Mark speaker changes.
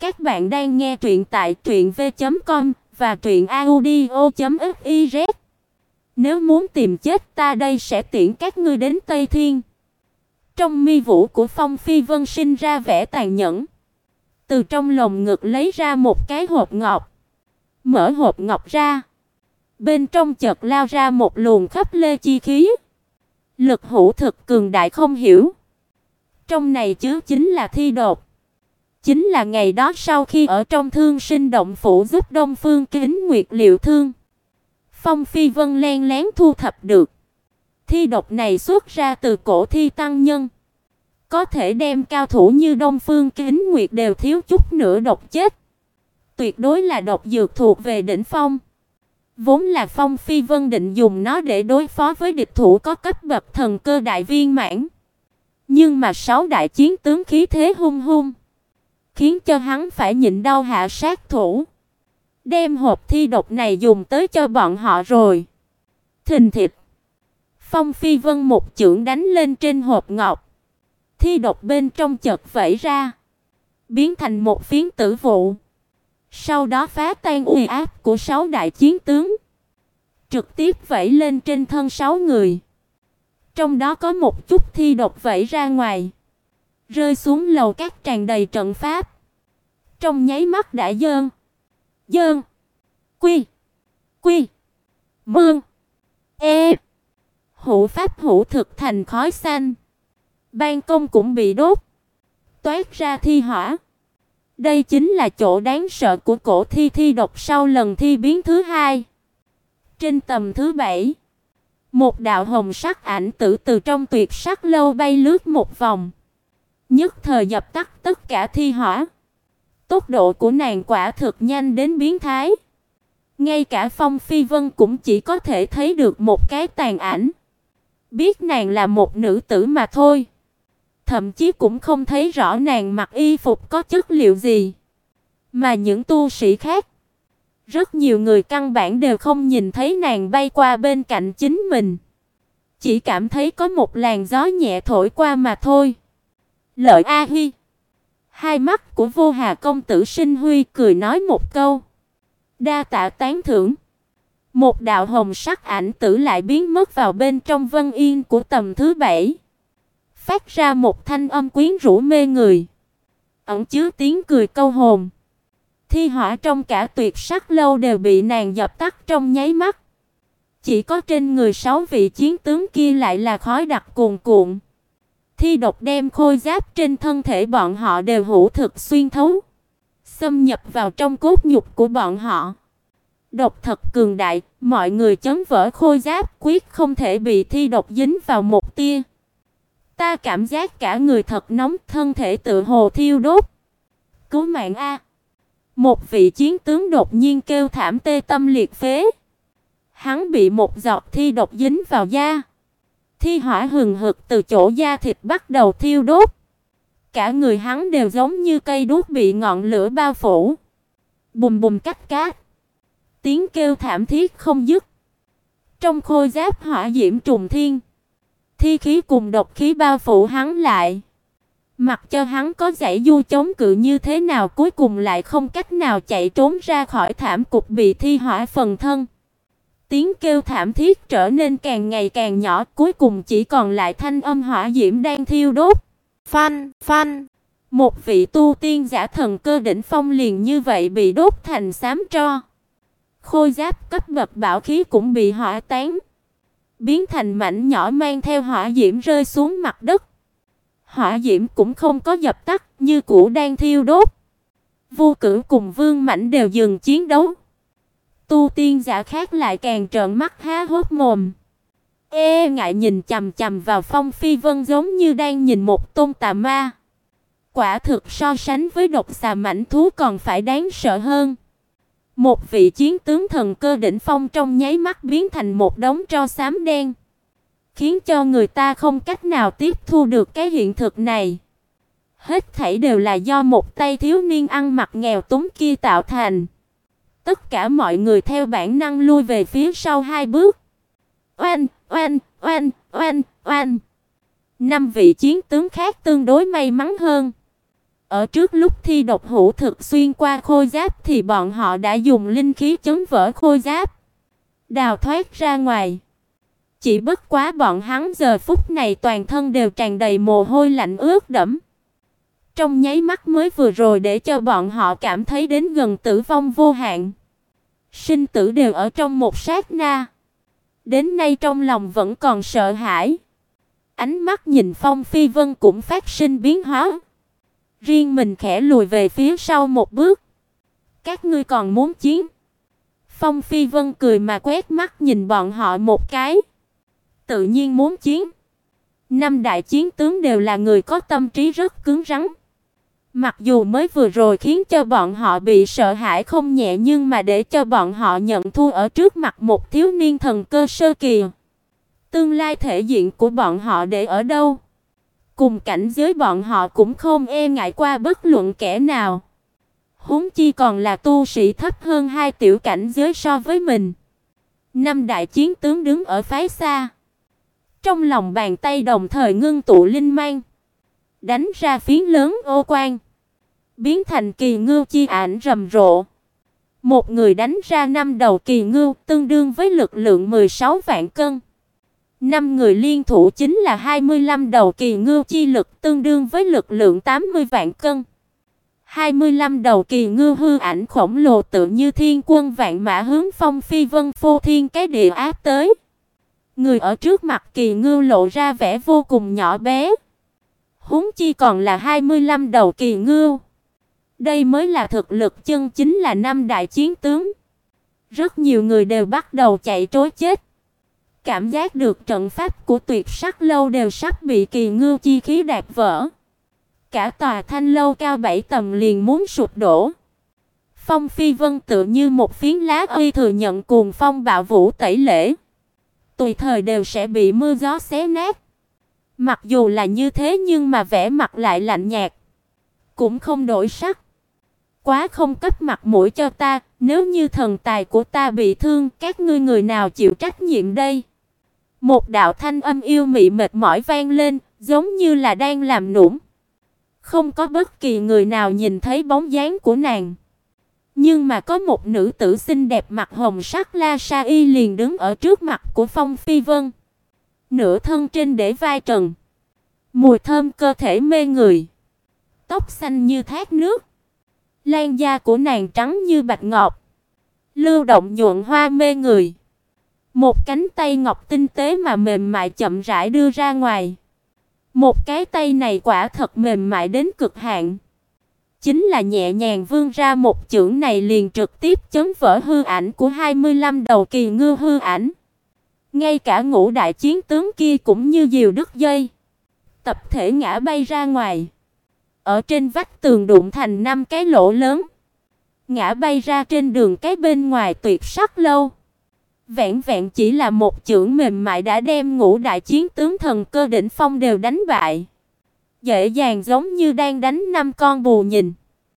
Speaker 1: Các bạn đang nghe truyện tại truyệnv.com và truyệnaudio.fiz. Nếu muốn tìm chết ta đây sẽ tiễn các ngươi đến Tây Thiên. Trong mi vũ của Phong Phi Vân sinh ra vẻ tàn nhẫn. Từ trong lồng ngực lấy ra một cái hộp ngọc. Mở hộp ngọc ra. Bên trong chợt lao ra một luồng khắp lê chi khí. Lực hữu thực cường đại không hiểu. Trong này chứa chính là thi đột. Chính là ngày đó sau khi ở trong thương sinh động phủ giúp Đông Phương Kính Nguyệt liệu thương. Phong Phi Vân len lén thu thập được. Thi độc này xuất ra từ cổ thi tăng nhân. Có thể đem cao thủ như Đông Phương Kính Nguyệt đều thiếu chút nữa độc chết. Tuyệt đối là độc dược thuộc về đỉnh phong. Vốn là Phong Phi Vân định dùng nó để đối phó với địch thủ có cấp bậc thần cơ đại viên mãn. Nhưng mà sáu đại chiến tướng khí thế hung hung, khiến cho hắn phải nhịn đau hạ sát thủ. Đem hộp thi độc này dùng tới cho bọn họ rồi. Thình thịch. Phong Phi Vân một chưởng đánh lên trên hộp ngọc. Thi độc bên trong chợt vẩy ra, biến thành một phiến tử vụ. Sau đó phá tan uy áp của sáu đại chiến tướng, trực tiếp vẩy lên trên thân sáu người. Trong đó có một chút thi độc vẩy ra ngoài, rơi xuống lầu các tràn đầy trận pháp. Trong nháy mắt đã dơn, dơn, quy, quy, mương, e, hữu pháp hữu thực thành khói xanh. Ban công cũng bị đốt, toát ra thi hỏa. Đây chính là chỗ đáng sợ của cổ thi thi độc sau lần thi biến thứ hai. Trên tầm thứ bảy, một đạo hồng sắc ảnh tử từ trong tuyệt sắc lâu bay lướt một vòng, nhất thời dập tắt tất cả thi hỏa. Tốc độ của nàng quả thực nhanh đến biến thái. Ngay cả Phong Phi Vân cũng chỉ có thể thấy được một cái tàn ảnh. Biết nàng là một nữ tử mà thôi thậm chí cũng không thấy rõ nàng mặc y phục có chất liệu gì. Mà những tu sĩ khác, rất nhiều người căn bản đều không nhìn thấy nàng bay qua bên cạnh chính mình, chỉ cảm thấy có một làn gió nhẹ thổi qua mà thôi. Lợi A Hi, hai mắt của Vô Hà công tử Sinh Huy cười nói một câu, đa tạ tán thưởng. Một đạo hồng sắc ảnh tử lại biến mất vào bên trong vân yên của tầm thứ bảy phát ra một thanh âm quyến rũ mê người, ẩn chứa tiếng cười câu hồn. Thi hỏa trong cả tuyệt sắc lâu đều bị nàng dập tắt trong nháy mắt. Chỉ có trên người sáu vị chiến tướng kia lại là khói đặc cuồn cuộn. Thi độc đem khôi giáp trên thân thể bọn họ đều hữu thực xuyên thấu, xâm nhập vào trong cốt nhục của bọn họ. Độc thật cường đại, mọi người chấn vỡ khôi giáp quyết không thể bị thi độc dính vào một tia. Ta cảm giác cả người thật nóng, thân thể tự hồ thiêu đốt. Cứu mạng a. Một vị chiến tướng đột nhiên kêu thảm tê tâm liệt phế. Hắn bị một giọt thi độc dính vào da. Thi hỏa hừng hực từ chỗ da thịt bắt đầu thiêu đốt. Cả người hắn đều giống như cây đuốc bị ngọn lửa bao phủ. Bùm bùm cắt cát. Tiếng kêu thảm thiết không dứt. Trong khôi giáp hỏa diễm trùng thiên, Thi khí cùng độc khí bao phủ hắn lại. Mặc cho hắn có giải du chống cự như thế nào cuối cùng lại không cách nào chạy trốn ra khỏi thảm cục bị thi hỏa phần thân. Tiếng kêu thảm thiết trở nên càng ngày càng nhỏ, cuối cùng chỉ còn lại thanh âm hỏa diễm đang thiêu đốt. Phanh, phanh. Một vị tu tiên giả thần cơ đỉnh phong liền như vậy bị đốt thành xám tro. Khôi giáp cấp bậc bảo khí cũng bị hỏa tán biến thành mảnh nhỏ mang theo hỏa diễm rơi xuống mặt đất. Hỏa diễm cũng không có dập tắt, như cũ đang thiêu đốt. Vu Cửu cùng Vương Mãnh đều dừng chiến đấu. Tu tiên giả khác lại càng trợn mắt há hốc mồm. E ngại nhìn chằm chằm vào Phong Phi Vân giống như đang nhìn một tôn tà ma. Quả thực so sánh với độc xà mảnh thú còn phải đáng sợ hơn. Một vị chiến tướng thần cơ đỉnh phong trong nháy mắt biến thành một đống tro xám đen, khiến cho người ta không cách nào tiếp thu được cái hiện thực này. Hết thảy đều là do một tay thiếu niên ăn mặc nghèo túng kia tạo thành. Tất cả mọi người theo bản năng lui về phía sau hai bước. Oanh, oanh, oanh, oanh, oanh. Năm vị chiến tướng khác tương đối may mắn hơn. Ở trước lúc thi độc hữu thực xuyên qua khôi giáp thì bọn họ đã dùng linh khí chấn vỡ khôi giáp, đào thoát ra ngoài. Chỉ bất quá bọn hắn giờ phút này toàn thân đều tràn đầy mồ hôi lạnh ướt đẫm. Trong nháy mắt mới vừa rồi để cho bọn họ cảm thấy đến gần tử vong vô hạn. Sinh tử đều ở trong một sát na. Đến nay trong lòng vẫn còn sợ hãi. Ánh mắt nhìn Phong Phi Vân cũng phát sinh biến hóa. Riêng mình khẽ lùi về phía sau một bước. Các ngươi còn muốn chiến? Phong Phi Vân cười mà quét mắt nhìn bọn họ một cái. Tự nhiên muốn chiến. Năm đại chiến tướng đều là người có tâm trí rất cứng rắn. Mặc dù mới vừa rồi khiến cho bọn họ bị sợ hãi không nhẹ nhưng mà để cho bọn họ nhận thua ở trước mặt một thiếu niên thần cơ sơ kỳ. Tương lai thể diện của bọn họ để ở đâu? Cùng cảnh giới bọn họ cũng không e ngại qua bất luận kẻ nào. Huống chi còn là tu sĩ thấp hơn hai tiểu cảnh giới so với mình. Năm đại chiến tướng đứng ở phái xa. Trong lòng bàn tay đồng thời ngưng tụ linh mang, đánh ra phiến lớn ô quang, biến thành kỳ ngưu chi ảnh rầm rộ. Một người đánh ra năm đầu kỳ ngưu, tương đương với lực lượng 16 vạn cân. Năm người liên thủ chính là 25 đầu kỳ ngưu chi lực, tương đương với lực lượng 80 vạn cân. 25 đầu kỳ ngưu hư ảnh khổng lồ tự như thiên quân vạn mã hướng phong phi vân phô thiên cái địa áp tới. Người ở trước mặt kỳ ngưu lộ ra vẻ vô cùng nhỏ bé. Huống chi còn là 25 đầu kỳ ngưu. Đây mới là thực lực chân chính là năm đại chiến tướng. Rất nhiều người đều bắt đầu chạy trối chết. Cảm giác được trận pháp của tuyệt sắc lâu đều sắp bị kỳ ngưu chi khí đạp vỡ. Cả tòa thanh lâu cao bảy tầng liền muốn sụp đổ. Phong Phi Vân tự như một phiến lá uy thừa nhận cuồng phong bạo vũ tẩy lễ tùy thời đều sẽ bị mưa gió xé nát. Mặc dù là như thế nhưng mà vẻ mặt lại lạnh nhạt, cũng không đổi sắc. Quá không cấp mặt mũi cho ta, nếu như thần tài của ta bị thương, các ngươi người nào chịu trách nhiệm đây? Một đạo thanh âm yêu mị mệt mỏi vang lên, giống như là đang làm nũng. Không có bất kỳ người nào nhìn thấy bóng dáng của nàng. Nhưng mà có một nữ tử xinh đẹp mặt hồng sắc La Sa Y liền đứng ở trước mặt của Phong Phi Vân. Nửa thân trên để vai trần. Mùi thơm cơ thể mê người. Tóc xanh như thác nước. Lan da của nàng trắng như bạch ngọc. Lưu động nhuận hoa mê người. Một cánh tay ngọc tinh tế mà mềm mại chậm rãi đưa ra ngoài. Một cái tay này quả thật mềm mại đến cực hạn chính là nhẹ nhàng vươn ra một chưởng này liền trực tiếp chấn vỡ hư ảnh của 25 đầu kỳ ngư hư ảnh. Ngay cả ngũ đại chiến tướng kia cũng như diều đứt dây, tập thể ngã bay ra ngoài. Ở trên vách tường đụng thành năm cái lỗ lớn, ngã bay ra trên đường cái bên ngoài tuyệt sắc lâu. Vẹn vẹn chỉ là một chưởng mềm mại đã đem ngũ đại chiến tướng thần cơ đỉnh phong đều đánh bại dễ dàng giống như đang đánh năm con bù nhìn.